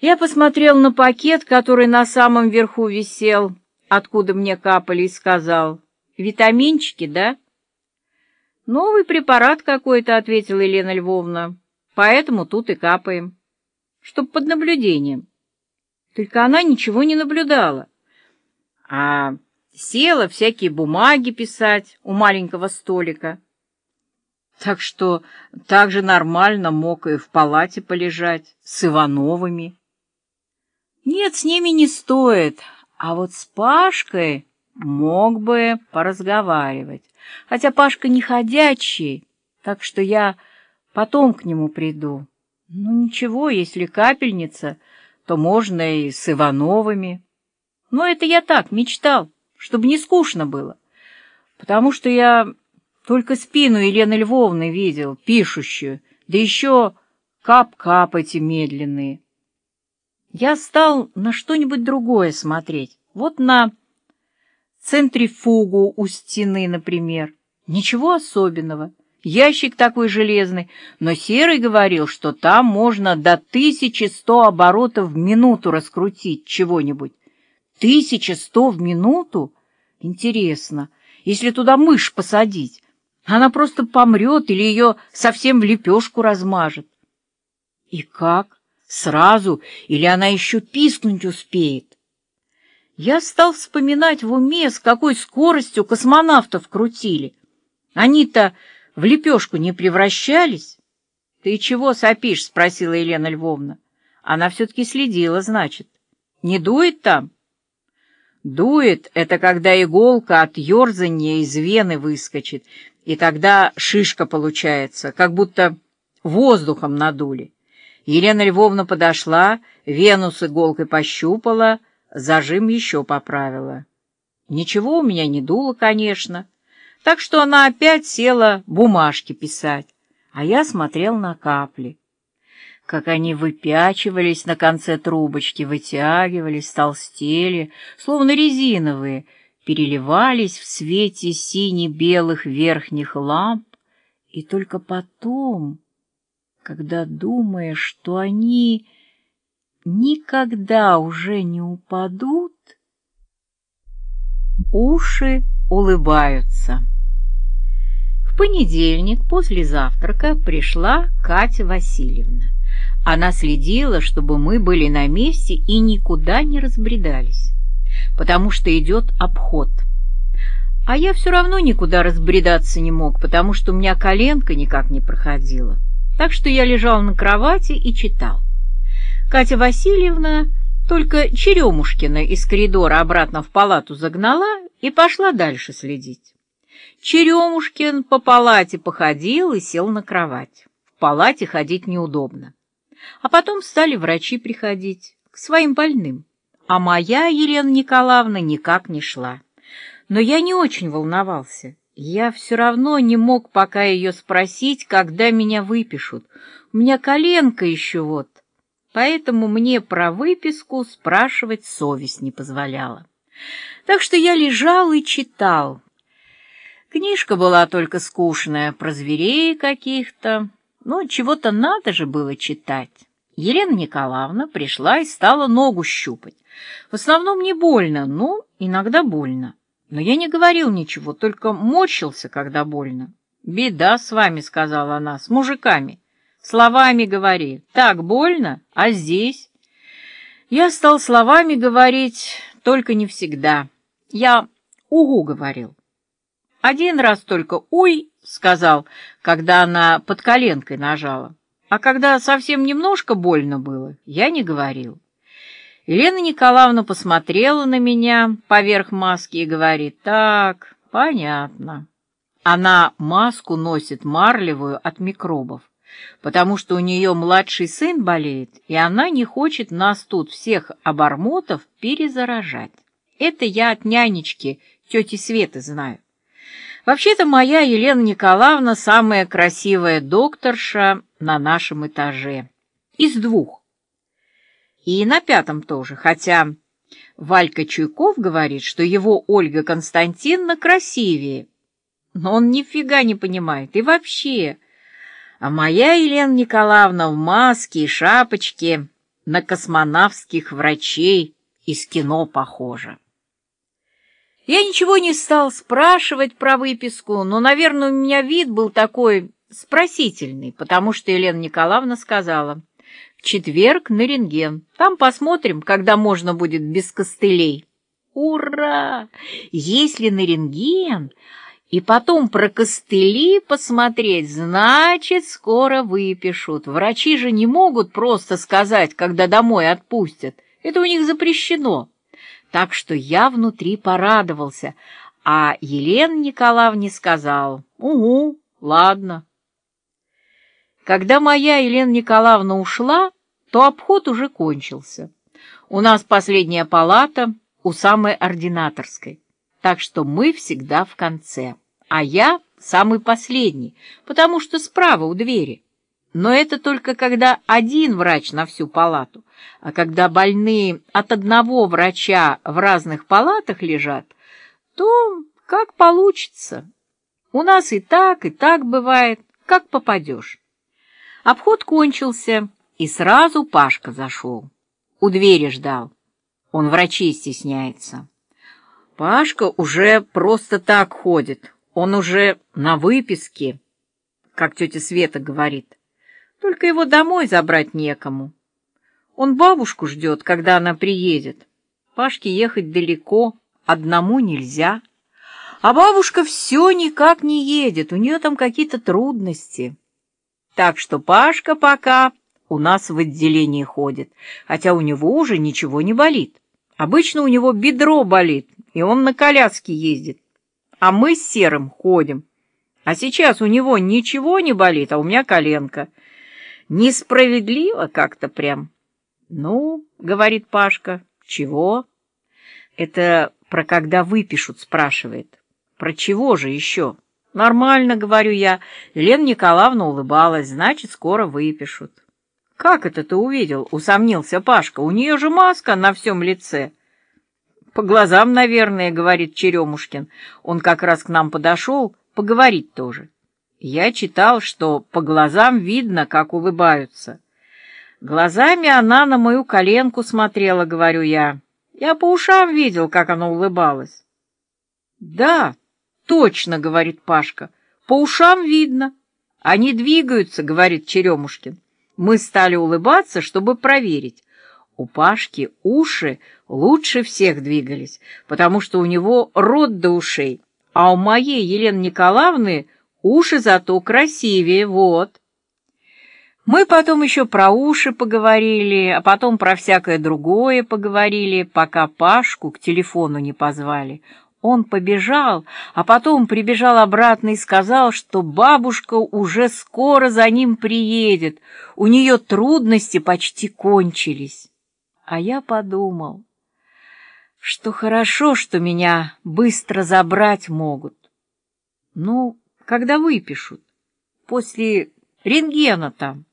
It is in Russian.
Я посмотрел на пакет, который на самом верху висел, откуда мне капали, и сказал, «Витаминчики, да?» «Новый препарат какой-то», — ответила Елена Львовна, «поэтому тут и капаем, чтоб под наблюдением». Только она ничего не наблюдала, а села всякие бумаги писать у маленького столика. Так что так же нормально мог и в палате полежать с Ивановыми. Нет, с ними не стоит, а вот с Пашкой мог бы поразговаривать. Хотя Пашка не ходячий, так что я потом к нему приду. Ну ничего, если капельница, то можно и с Ивановыми. Но это я так мечтал, чтобы не скучно было, потому что я только спину Елены Львовны видел, пишущую, да еще кап-кап эти медленные. Я стал на что-нибудь другое смотреть. Вот на центрифугу у стены, например. Ничего особенного. Ящик такой железный, но Серый говорил, что там можно до 1100 оборотов в минуту раскрутить чего-нибудь. 1100 в минуту? Интересно, если туда мышь посадить, она просто помрет или ее совсем в лепешку размажет. И как? Сразу, или она еще пискнуть успеет. Я стал вспоминать в уме, с какой скоростью космонавтов крутили. Они-то в лепешку не превращались. — Ты чего сопишь? — спросила Елена Львовна. Она все-таки следила, значит. Не дует там? Дует — это когда иголка от ерзания из вены выскочит, и тогда шишка получается, как будто воздухом надули. Елена Львовна подошла, вену с иголкой пощупала, зажим еще поправила. Ничего у меня не дуло, конечно, так что она опять села бумажки писать, а я смотрел на капли. Как они выпячивались на конце трубочки, вытягивались, толстели, словно резиновые, переливались в свете сине-белых верхних ламп, и только потом когда думаешь, что они никогда уже не упадут, уши улыбаются. В понедельник после завтрака пришла Катя Васильевна. Она следила, чтобы мы были на месте и никуда не разбредались, потому что идет обход. А я все равно никуда разбредаться не мог, потому что у меня коленка никак не проходила так что я лежал на кровати и читал. Катя Васильевна только Черемушкина из коридора обратно в палату загнала и пошла дальше следить. Черемушкин по палате походил и сел на кровать. В палате ходить неудобно. А потом стали врачи приходить к своим больным. А моя Елена Николаевна никак не шла. Но я не очень волновался. Я все равно не мог пока ее спросить, когда меня выпишут. У меня коленка еще вот. Поэтому мне про выписку спрашивать совесть не позволяла. Так что я лежал и читал. Книжка была только скучная, про зверей каких-то. Но чего-то надо же было читать. Елена Николаевна пришла и стала ногу щупать. В основном не больно, но иногда больно. Но я не говорил ничего, только морщился, когда больно. «Беда с вами», — сказала она, — «с мужиками. Словами говори. Так больно, а здесь?» Я стал словами говорить, только не всегда. Я «угу» говорил. Один раз только «уй» сказал, когда она под коленкой нажала. А когда совсем немножко больно было, я не говорил. Елена Николаевна посмотрела на меня поверх маски и говорит, «Так, понятно. Она маску носит марлевую от микробов, потому что у нее младший сын болеет, и она не хочет нас тут всех обормотов перезаражать. Это я от нянечки тети Светы знаю. Вообще-то моя Елена Николаевна самая красивая докторша на нашем этаже. Из двух. И на пятом тоже, хотя Валька Чуйков говорит, что его Ольга Константиновна красивее. Но он нифига не понимает. И вообще... А моя Елена Николаевна в маске и шапочке на космонавтских врачей из кино похоже. Я ничего не стал спрашивать про выписку, но, наверное, у меня вид был такой спросительный, потому что Елена Николаевна сказала, «В четверг на рентген. Там посмотрим, когда можно будет без костылей». «Ура! Если на рентген...» И потом про костыли посмотреть, значит, скоро выпишут. Врачи же не могут просто сказать, когда домой отпустят. Это у них запрещено. Так что я внутри порадовался, а Елена Николаевна сказал, «Угу, ладно». Когда моя Елена Николаевна ушла, то обход уже кончился. У нас последняя палата у самой ординаторской так что мы всегда в конце, а я самый последний, потому что справа у двери. Но это только когда один врач на всю палату, а когда больные от одного врача в разных палатах лежат, то как получится. У нас и так, и так бывает, как попадешь. Обход кончился, и сразу Пашка зашел. У двери ждал. Он врачей стесняется. Пашка уже просто так ходит. Он уже на выписке, как тетя Света говорит. Только его домой забрать некому. Он бабушку ждет, когда она приедет. Пашке ехать далеко, одному нельзя. А бабушка все никак не едет, у нее там какие-то трудности. Так что Пашка пока у нас в отделении ходит, хотя у него уже ничего не болит. Обычно у него бедро болит, и он на коляске ездит. А мы с Серым ходим. А сейчас у него ничего не болит, а у меня коленка. Несправедливо как-то прям. Ну, говорит Пашка, чего? Это про когда выпишут, спрашивает. Про чего же еще? Нормально, говорю я. Лена Николаевна улыбалась, значит, скоро выпишут. «Как это ты увидел?» — усомнился Пашка. «У нее же маска на всем лице». «По глазам, наверное», — говорит Черемушкин. Он как раз к нам подошел, поговорить тоже. Я читал, что по глазам видно, как улыбаются. Глазами она на мою коленку смотрела, говорю я. Я по ушам видел, как она улыбалась. «Да, точно», — говорит Пашка, — «по ушам видно». «Они двигаются», — говорит Черемушкин. Мы стали улыбаться, чтобы проверить. У Пашки уши лучше всех двигались, потому что у него рот до ушей, а у моей Елены Николаевны уши зато красивее, вот. Мы потом еще про уши поговорили, а потом про всякое другое поговорили, пока Пашку к телефону не позвали. Он побежал, а потом прибежал обратно и сказал, что бабушка уже скоро за ним приедет, у нее трудности почти кончились. А я подумал, что хорошо, что меня быстро забрать могут. Ну, когда выпишут, после рентгена там.